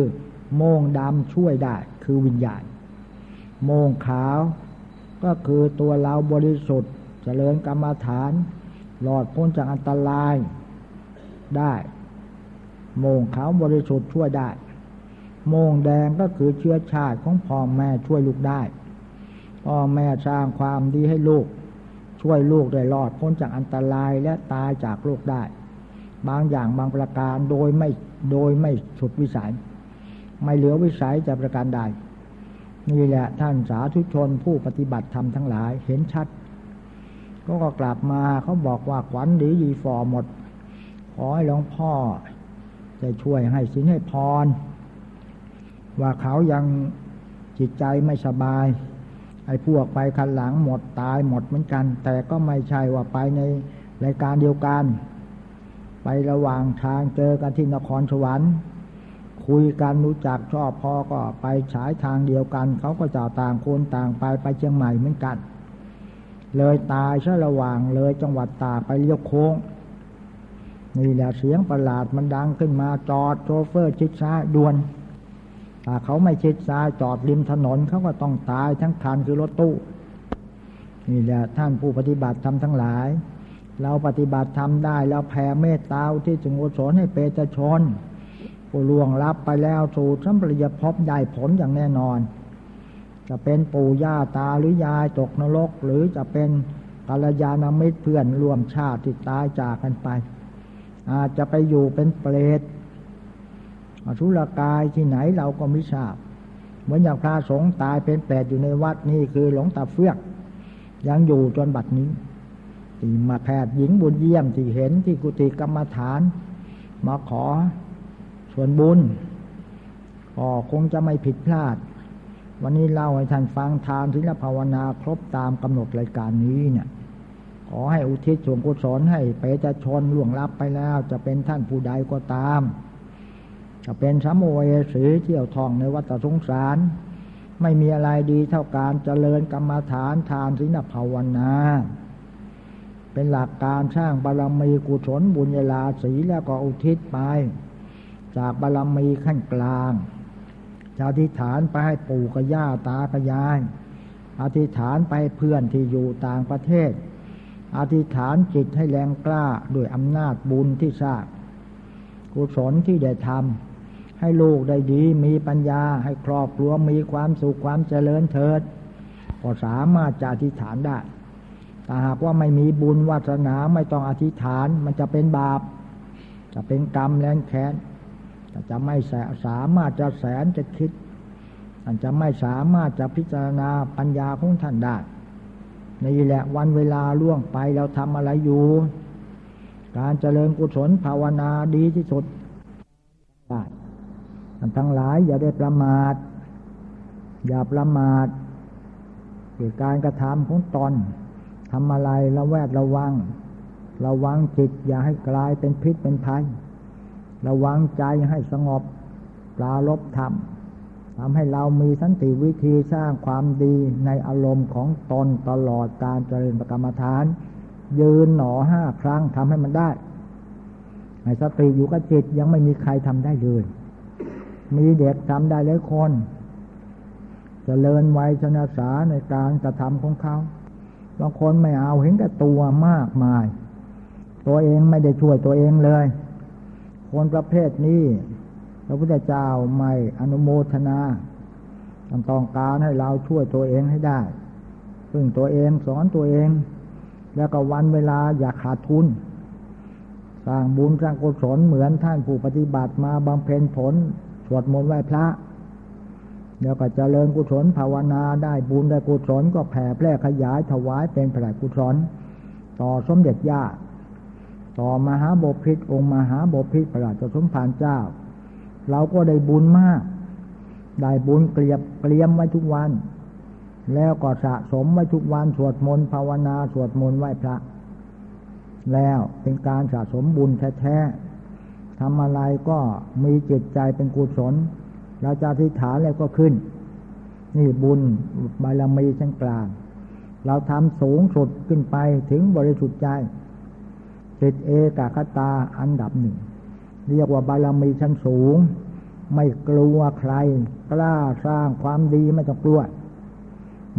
โมงดำช่วยได้ คือวิญญาณ โมงขาวก็คือตัวเราบริสุทธิ์ เจริญกรรมฐาน หลอดพ้นจากอันตรายได้ โมงขาวบริสุทธิ์ช่วยได้ โมงแดงก็คือเชื้อชาติของพ่อแม่ช่วยลูกได้ พ่อแม่สร้างความดีให้ลูก ช่วยลูกได้รอดพ้นจากอันตรายและตายจากโรคได้ บางอย่างบางประการโดยไม่โดยไม่สุดวิสัย ไม่เหลือวิสัยจะประการใดนี่แหละท่านสาธุชนผู้ปฏิบัติธรรมทั้งหลายเห็นชัด ก็ก็กลับมาเขาบอกว่าขวัญดียีฟอหมด ขอให้หลวงพ่อจะช่วยให้สินให้พร ว่าเขายังจิตใจไม่สบาย ไอ้พวกไปคันหลังหมดตายหมดเหมือนกัน แต่ก็ไม่ใช่ว่าไปในรายการเดียวกัน ไประหว่างทางเจอกันที่นครสวรรค์คุยกันรู้จักชอบพอก็ไปฉายทางเดียวกัน เขาก็จะต่างคนต่างไปไปเชียงใหม่เหมือนกัน เลยตายช่ระหว่างเลยจังหวัดตากไปเลี้ยวโค้งนี่แหละเสียงประหลาดมันดังขึ้นมาจอดโชเฟอร์ชิดซ้ายด่วน ถ้าเขาไม่ชิดซ้ายจอดริมถนนเขาก็ต้องตายทั้งคันคือรถตู้นี่แหละท่านผู้ปฏิบัติทำทั้งหลาย เราปฏิบัติทำได้แล้วแผ่เมตตาที่จงโอสนให้เปตชนผู้ล่วงลับไปแล้วสู่สัมปริยภพได้ผลอย่างแน่นอน จะเป็นปู่ย่าตาหรือยายตกนรก หรือจะเป็นกัลยาณมิตรเพื่อนร่วมชาติที่ตายจากกันไป อาจจะไปอยู่เป็นเปรต อสุรกายที่ไหนเราก็ไม่ทราบ เหมือนอย่างพระสงฆ์ตายเป็นเปรตอยู่ในวัดนี่คือหลวงตาเฟือก ยังอยู่จนบัดนี้ที่มาแพทย์หญิงบุญเยี่ยมที่เห็นที่กุฏิกรรมฐาน มาขอส่วนบุญก็คงจะไม่ผิดพลาด วันนี้เล่าให้ท่านฟังทานศีลภาวนาครบตามกำหนดรายการนี้เนี่ยขอให้อุทิศส่วนกุศลให้เปจะชนล่วงลับไปแล้ว จะเป็นท่านผู้ใดก็ตาม เป็นสมุเวสีเที่ยวท่องในวัฏสงสาร ไม่มีอะไรดีเท่าการเจริญกรรมฐานทานศีลภาวนา เป็นหลักการสร้างบารมีกุศลบุญญาลาสีแล้วก็อุทิศไป จากบารมีขั้นกลางจะอธิษฐานไปให้ปู่กับย่าตากับยายอธิษฐานไปเพื่อนที่อยู่ต่างประเทศ อธิษฐานจิตให้แรงกล้าด้วยอำนาจบุญที่สร้างกุศลที่ได้ทำ ให้ลูกได้ดี มีปัญญา ให้ครอบครัวมีความสุขความเจริญเถิด ก็สามารถจะอธิษฐานได้แต่หากว่าไม่มีบุญวาสนาไม่ต้องอธิษฐาน มันจะเป็นบาป จะเป็นกรรมแรงแค้นจะไม่สามารถจะแสนจะคิดท่านจะไม่สามารถจะพิจารณาปัญญาของท่านได้นี่แหละวันเวลาล่วงไปเราทำอะไรอยู่ การเจริญกุศลภาวนาดีที่สุดได้ ท่านทั้งหลายอย่าได้ประมาท อย่าประมาทเกี่ยการกระทำของตนทำอะไรระแวดระวัง ระวังจิตอย่าให้กลายเป็นพิษเป็นภัย ระวังใจให้สงบปลาลบธรรมทำให้เรามีสันติวิธีสร้างความดีในอารมณ์ของตนตลอดการเจริญกรรมฐาน ยืนหนอห้าครั้งทำให้มันได้ให้สติอยู่กับจิตยังไม่มีใครทำได้เลย มีเด็กทำได้หลายคนจเจริญวัยชนะสาในการกระทำของเขาบางคนไม่เอาเห็นแต่ตัวมากมาย ตัวเองไม่ได้ช่วยตัวเองเลย คนประเภทนี้พระพุทธเจ้าไม่อนุโมทนาต้องการให้เราช่วยตัวเองให้ได้ ซึ่งตัวเองสอนตัวเอง แล้วก็วันเวลาอย่าขาดทุน สร้างบุญสร้างกุศลเหมือนท่านผู้ปฏิบัติมาบำเพ็ญผล สวดมนต์ไหว้พระเดี๋ยวก็จเจริญกุศลภาวนาได้บุญได้กุศลก็แผ่แพร่ขยายถวายเป็นพระกุศลต่อสมเด็จย่าต่อมหาบพิษองค์มหาบพิษพระราชสมภารเจ้า เราก็ได้บุญมาก ได้บุญเกลียบเกลียมไว้ทุกวัน แล้วก็สะสมไว้ทุกวันสวดมนต์ภาวนาสวดมนต์ไหว้พระ แล้วเป็นการสะสมบุญแท้ๆ ทำอะไรก็มีจิตใจเป็นกุศล เราจะอธิษฐานแล้วก็ขึ้น นี่บุญบารมีชั้นกลาง เราทำสูงสุดขึ้นไปถึงบริสุทธิ์ใจจิตเอกคตาอันดับหนึ่ง เรียกว่าบารมีชั้นสูง ไม่กลัวใคร กล้าสร้างความดีไม่ต้องกลัว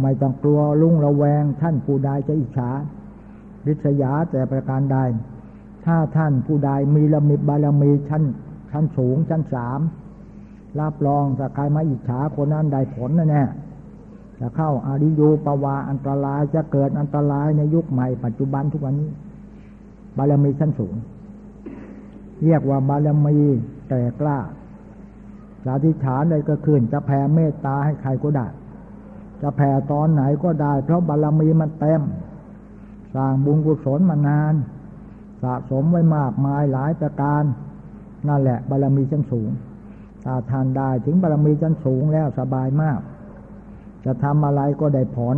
ไม่ต้องกลัวลุ่งระแวงท่านผู้ใดจะอิจฉาริษยาแต่ประการใด ถ้าท่านผู้ใดมีละมิบารมีชั้นชั้นสูงชั้นสามรับรองถ้าใครมาอิจฉาคนนั้นได้ผลแน่จะเข้าอาริโยปวาอันตรายจะเกิดอันตรายในยุคใหม่ปัจจุบันทุกวันนี้ บารมีชั้นสูง เรียกว่าบารมีแต่กล้าสาธิฐานใดก็ขึ้น จะแผ่เมตตาให้ใครก็ได้ จะแผ่ตอนไหนก็ได้ เพราะบารมีมันเต็ม สร้างบุญกุศลมานาน สะสมไว้มากมายหลายประการ นั่นแหละบารมีชั้นสูงถ้าทานได้ถึงบารมีชั้นสูงแล้วสบายมาก จะทำอะไรก็ได้ผล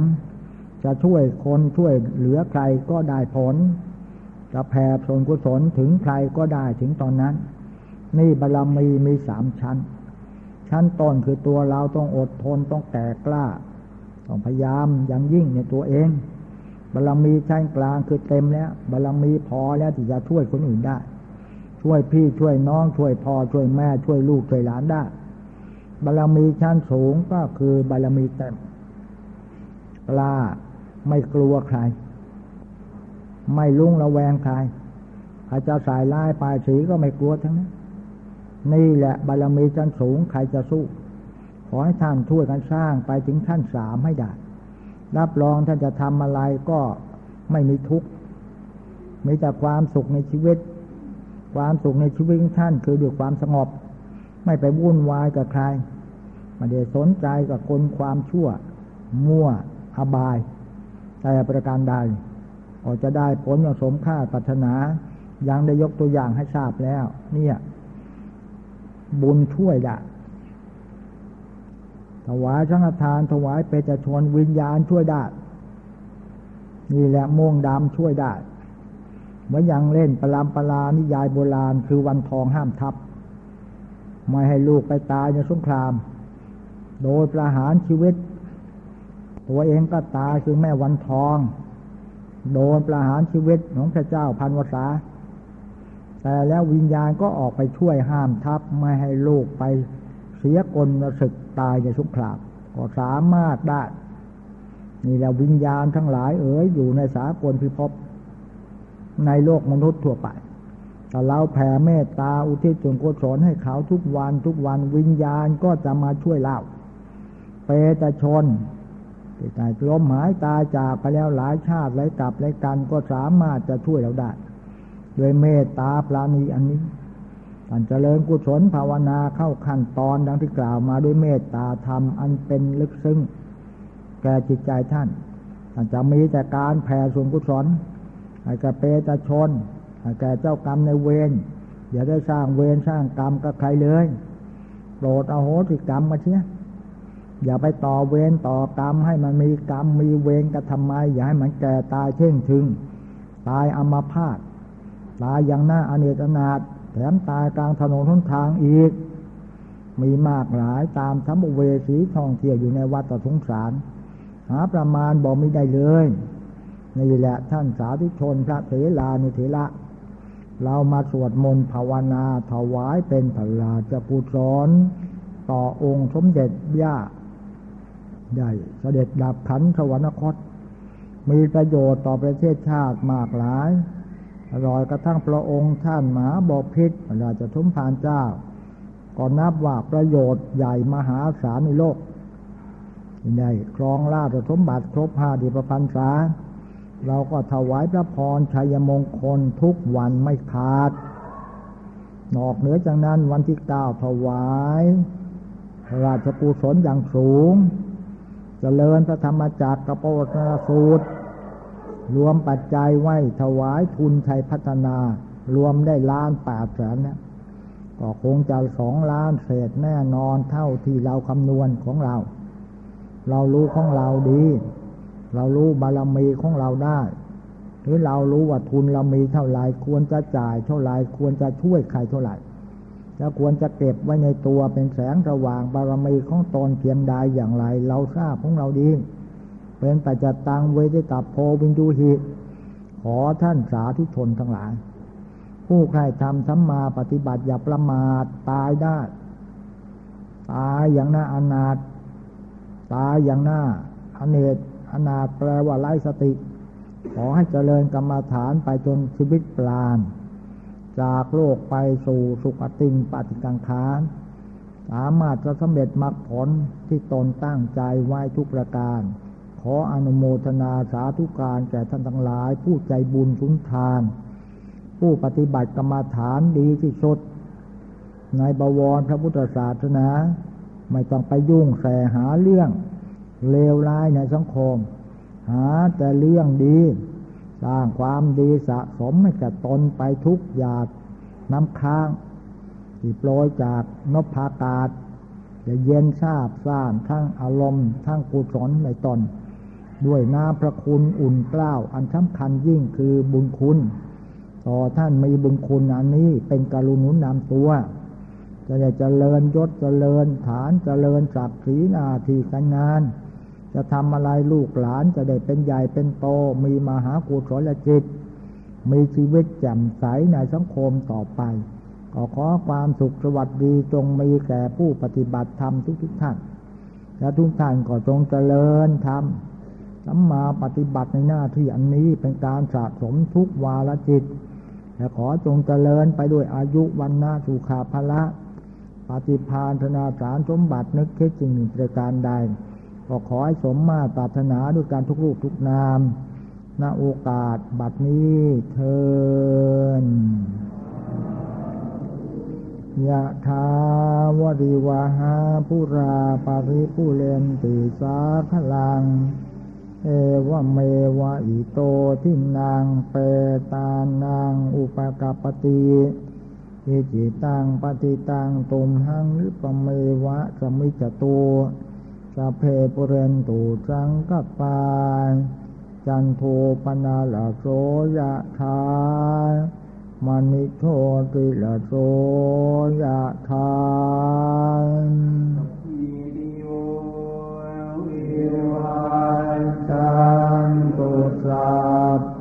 จะช่วยคนช่วยเหลือใครก็ได้ผล จะแผ่ส่วนกุศลถึงใครก็ได้ถึงตอนนั้น นี่บารมีมีสามชั้น ชั้นต้นคือตัวเราต้องอดทนต้องแก่กล้า ต้องพยายามอย่างยิ่งในตัวเอง บารมีชั้นกลางคือเต็มแล้วบารมีพอแล้วที่จะช่วยคนอื่นได้ ช่วยพี่ช่วยน้องช่วยพ่อช่วยแม่ช่วยลูกช่วยหลานได้บารมีชั้นสูงก็คือบารมีเต็มกล้าไม่กลัวใคร ไม่ลุ่งระแวงใครใครจะสายลายปลายสีก็ไม่กลัวทั้งนั้นนี่แหละบารมีชั้นสูงใครจะสู้ ขอให้ท่านช่วยกันสร้างไปถึงขั้นสามให้ได้ รับรองท่านจะทำอะไรก็ไม่มีทุกข์มีแต่ความสุขในชีวิต ความสุขในชีวิตของท่านคือด้วยความสงบ ไม่ไปวุ่นวายกับใครไม่ได้สนใจกับคนความชั่ว มั่วอบาย แต่ประการใดก็จะได้ผลอย่างสมค่าปัถนายังได้ยกตัวอย่างให้ทราบแล้ว เนี่ย บุญช่วยได้ ถวายสังฆทาน ถวายเปตชนวิญญาณช่วยได้ นี่แหละม่วงดำช่วยได้เมื่อยังเล่นประลามปรานิยายโบราณ คือวันทองห้ามทับ ไม่ให้ลูกไปตายในสงคราม โดยประหารชีวิต ตัวเองก็ตายคือแม่วันทอง โดนประหารชีวิตของพระเจ้าพันวษาแต่แล้ววิญญาณก็ออกไปช่วยห้ามทับ ไม่ให้ลูกไป เสียกลศึกตายในสงครามก็สามารถได้นี่แหละวิญญาณทั้งหลายเอ๋ยอยู่ในสากลพิภพในโลกมนุษย์ทั่วไปแต่เราแผ่เมตตาอุทิศส่วนกุศลให้เขาทุกวันทุกวันวิญญาณก็จะมาช่วยเราเปตชนที่ตายล้มหายตายจากไปแล้วหลายชาติหลายกับหลายกันก็สามารถจะช่วยเราได้ ด้วยเมตตาปราณีอันนี้ ท่านเจริญกุศลภาวนาเข้าขั้นตอนดังที่กล่าวมาด้วยเมตตาธรรมอันเป็นลึกซึ้งแก่จิตใจท่านท่านจะมีแต่การแผ่ส่วนกุศลให้แก่เปตชนให้แก่เจ้ากรรมในเวรอย่าได้สร้างเวรสร้างกรรมกับใครเลยโปรดอโหสิกรรมมาเชียอย่าไปต่อเวรต่อกรรมให้มันมีกรรมมีเวรกันทำไม อย่าให้มันแก่ตายเช่งถึง ตายอมาพาตตายอย่างหน้าอเนกอนาถ แถมตายกลางถนนทุนทางอีก มีมากหลายตามสัมเวสีท่องเที่ยวอยู่ในวัดตะสงสาร หาประมาณบอกไม่ได้เลยนี่แหละท่านสาธุชนพระเถรานุเถระเรามาสวดมนต์ภาวนาถวายเป็นพระราชปุตรนต่อองค์สมเด็จย่าใหญ่เสด็จดับขันสวรรคต มีประโยชน์ต่อประเทศชาติมากหลาย อร่อยกระทั่งพระองค์ท่านหมาบอพิษราชทุมพานเจ้า ก็นับว่าประโยชน์ใหญ่มหาศาลในโลกใหญ่ครองราชสมบัติครบห้าดีประพันษา เราก็ถวายพระพรชัยมงคลทุกวันไม่ขาด นอกเหนือจากนั้นวันที่เก้าถวาย ราชกุศลอย่างสูงจเจริญพระธรรมจักรกับปวัตนสูตร รวมปัจจัยไว้ถวายทุนชัยพัฒนา รวมได้ล้านแปดแสนเนะก็คงจะสองล้านเศษแน่นอนเท่าที่เราคำนวณของเรา เรารู้ของเราดี เรารู้บารมีของเราได้ หรือเรารู้ว่าทุนเรามีเท่าไรควรจะจ่ายเท่าไรควรจะช่วยใครเท่าไหร่จะควรจะเก็บไว้ในตัวเป็นแสงสว่างบารมีของตนเพียงใดอย่างไร เราทราบของเราดี เป็นปัจจตังเวทิตับโพวินดูหิขอท่านสาธุชนทั้งหลาย ผู้ใครทำสัมมาปฏิบัติอย่าประมาทตายได้ ตายอย่างหน่าอนาถตายอย่างหน่าอเนกอนาถแปลว่าไร้สติ ขอให้เจริญกรรมฐานไปจนชีวิตปราณจากโลกไปสู่สุขติงปฏิกังขานสามารถจะสำเร็จมรรคผลที่ตนตั้งใจไว้ทุกประการ ขออนุโมทนาสาธุการแก่ท่านทั้งหลาย ผู้ใจบุญสุนทาน ผู้ปฏิบัติกรรมฐานดีที่สุด ในบวรพระพุทธศาสนา ไม่ต้องไปยุ่งแสหาเรื่องเลวร้ายในสังคม หาแต่เรื่องดี สร้างความดีสะสมให้กับตนไปทุกอยากน้ำค้างที่โปรยจากนพากาศจะเย็นทราบซ่านทั้งอารมณ์ ทั้งกุศลในตน ด้วยน้ำพระคุณอุ่นเกล้าอันสำคัญยิ่งคือบุญคุณ ต่อท่านมีบุญคุณอันนี้เป็นการุณุนนำตัว จะได้เจริญยศเจริญฐานเจริญศักดิ์ศรีนาทีการงาน จะทำอะไรลูกหลานจะได้เป็นใหญ่เป็นโต มีมหากุศลจิต มีชีวิตแจ่มใสในสังคมต่อไปก็ขอความสุขสวัสดีจงมีแก่ผู้ปฏิบัติธรรมทุกทุกท่านและทุกท่านก็จงเจริญธรรม สัมมาปฏิบัติในหน้าที่อันนี้เป็นการสะสมทุกวาลจิตและขอจงเจริญไปด้วยอายุวันนาสุขาภละปฏิพานธนาสารสมบัตินึกคิดจริงหนึ่งประการใดก็ขอให้สมมาตรารถนาด้วยการทุกรูปทุกนามณโอกาสบัดนี้เทินยะทาวริวาหาปุราปาริปุเรนติสาขลัง เอวเมวะอิโตทินางเปตานางอุปกปติอิจิตังปฏิตังตุมหังหรือปเมวะสมิจตูสเพปุเรนตูจังกปาจันโทปนาละโสยะทามณิโทติละโสยะทาน วันตังกุสัพพ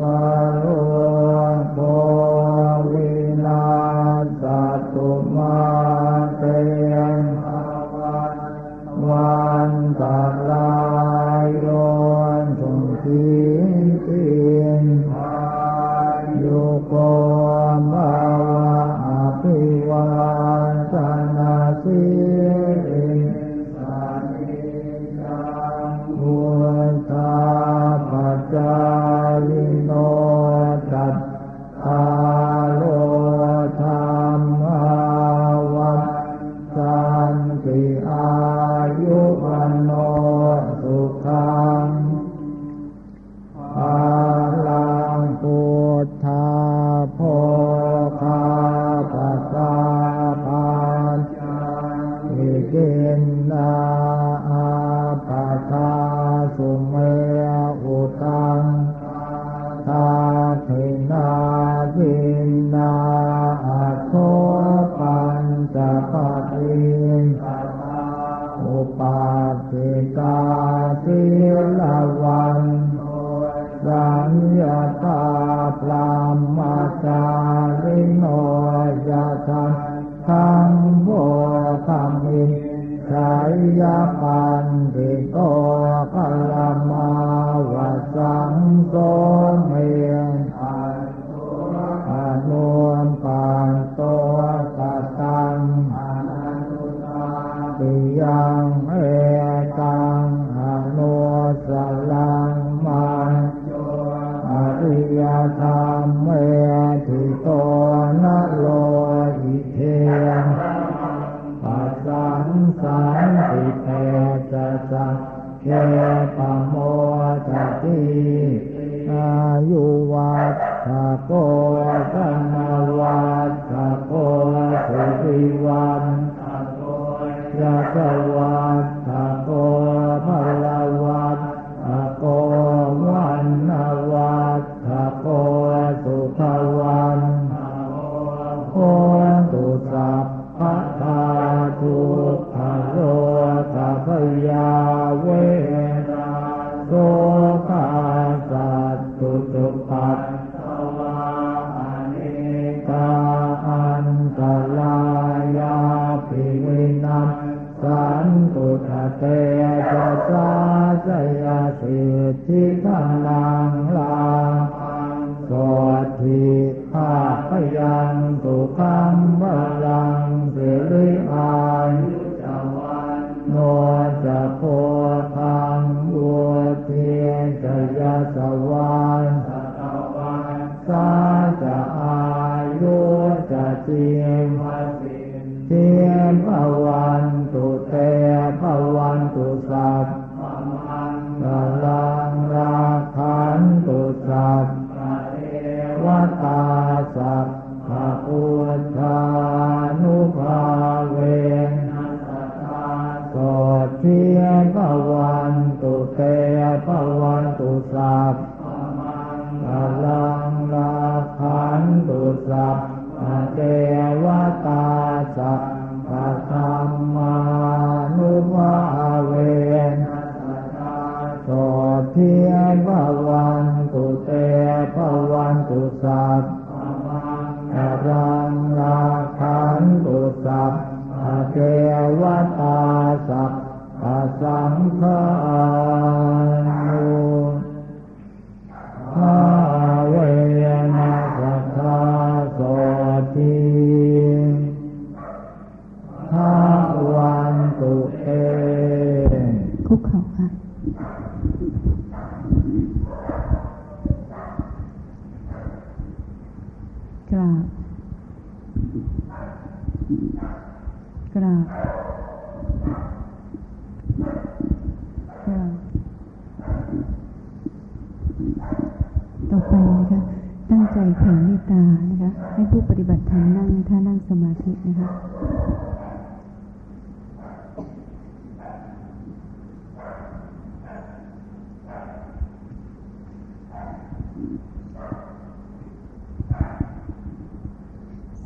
ตา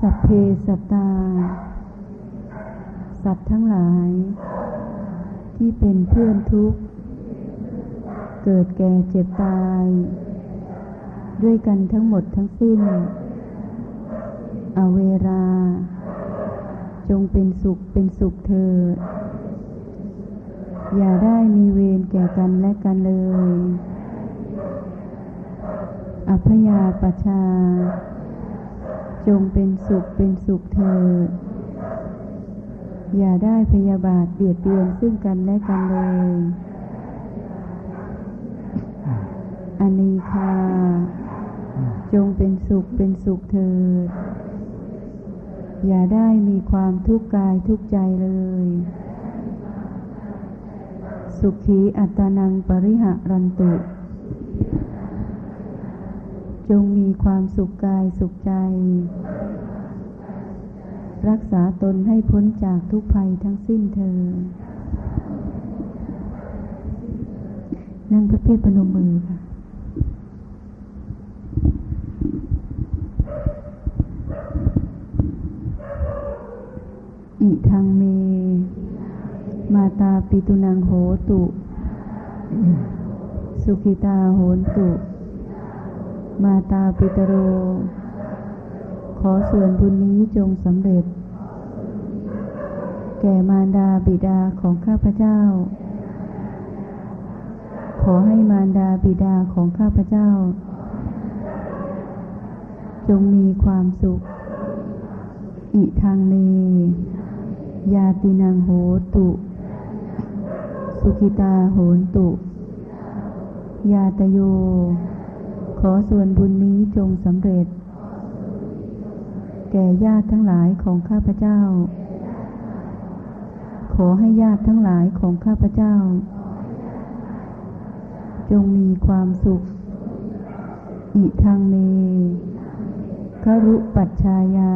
สัพเพสัตตา สัตว์ทั้งหลาย ที่เป็นเพื่อนทุกข์ เกิดแก่เจ็บตาย ด้วยกันทั้งหมดทั้งสิ้น อเวรา จงเป็นสุขเป็นสุขเถิดอย่าได้มีเวรแก่กันและกันเลยอภยาปชา จงเป็นสุขเป็นสุขเถิดอย่าได้พยาบาทเบียดเบียนซึ่งกันและกันเลย อนีคา จงเป็นสุขเป็นสุขเถิด อย่าได้มีความทุกข์กายทุกข์ใจเลย สุขีอัตานังปริหะรันตุ จงมีความสุขกายสุขใจ รักษาตนให้พ้นจากทุกภัยทั้งสิ้นเธอ นั่งพระเพศประนมมือค่ะอิทังเม มาตาปิตุนังโหตุ สุขิตาโหนตุ มาตาปิตโร ขอส่วนบุญนี้จงสำเร็จ แก่มารดาบิดาของข้าพเจ้า ขอให้มารดาบิดาของข้าพเจ้า จงมีความสุข อิทางเนยาตินังโหตุ สุขิตาโหนตุ ยาตโย ขอส่วนบุญนี้จงสำเร็จ แก่ญาติทั้งหลายของข้าพเจ้า ขอให้ญาติทั้งหลายของข้าพเจ้า จงมีความสุข อิทางเมครุปัจชายา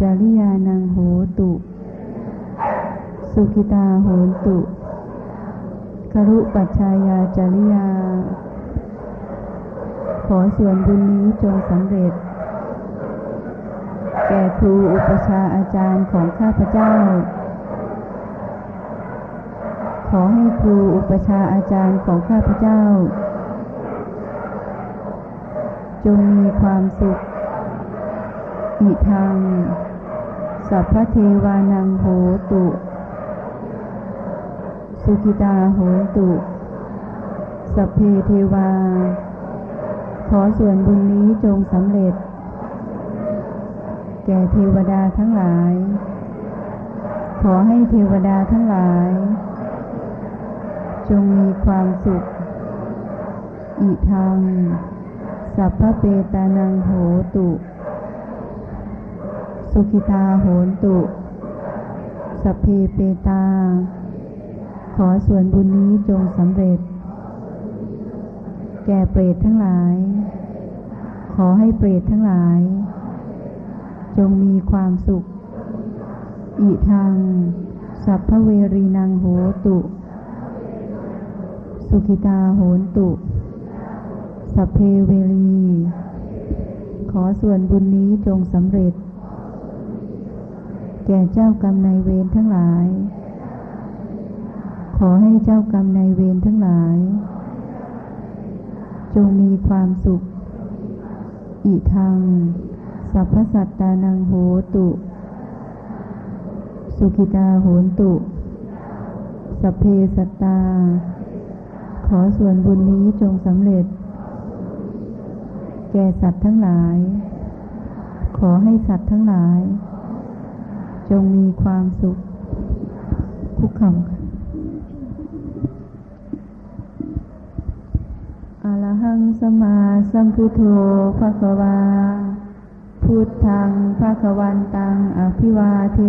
จาริยานังโหตุ สุขิตาโหตุครุปัจชายาจาริยา ขอส่วนบุญนี้จงสำเร็จ แก่ครูอุปชาอาจารย์ของข้าพเจ้า ขอให้ครูอุปชาอาจารย์ของข้าพเจ้า จงมีความสุข อิทัง สัพพเทวานังโหตุ สุขิตาโหตุ สัพเพเทวา ขอส่วนบุญนี้จงสำเร็จ แก่เทวดาทั้งหลาย ขอให้เทวดาทั้งหลาย จงมีความสุข อิทัง สัพพเปตานังโหตุ สุขิตาโหนตุ สัพเพเปตา ขอส่วนบุญนี้จงสำเร็จ แก่เปรตทั้งหลาย ขอให้เปรตทั้งหลาย จงมีความสุข อิทัง สัพพเวรีนังโหตุ สุขิตาโหนตุ สัพเพเวรี ขอส่วนบุญนี้จงสำเร็จ แก่เจ้ากรรมนายเวรทั้งหลาย ขอให้เจ้ากรรมนายเวรทั้งหลาย จงมีความสุข อิทัง สัพพสัตตานังโหตุ สุขิตาโหนตุ สัพเพสัตตา ขอส่วนบุญนี้จงสำเร็จ แก่สัตว์ทั้งหลาย ขอให้สัตว์ทั้งหลาย จงมีความสุขคุกข่าค่ะ อรหังสมาสัมพุทโธภะคะวา พุทธังภะคะวันตังอภิวาเท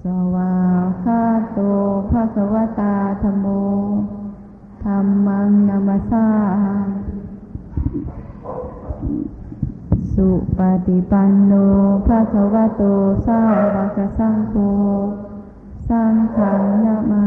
สวาคาโตภะคะวตาธโมธรรมังนามาสาสุปฏิปันโนภะคะวะโตสาวกสังโฆ สังฆังนามา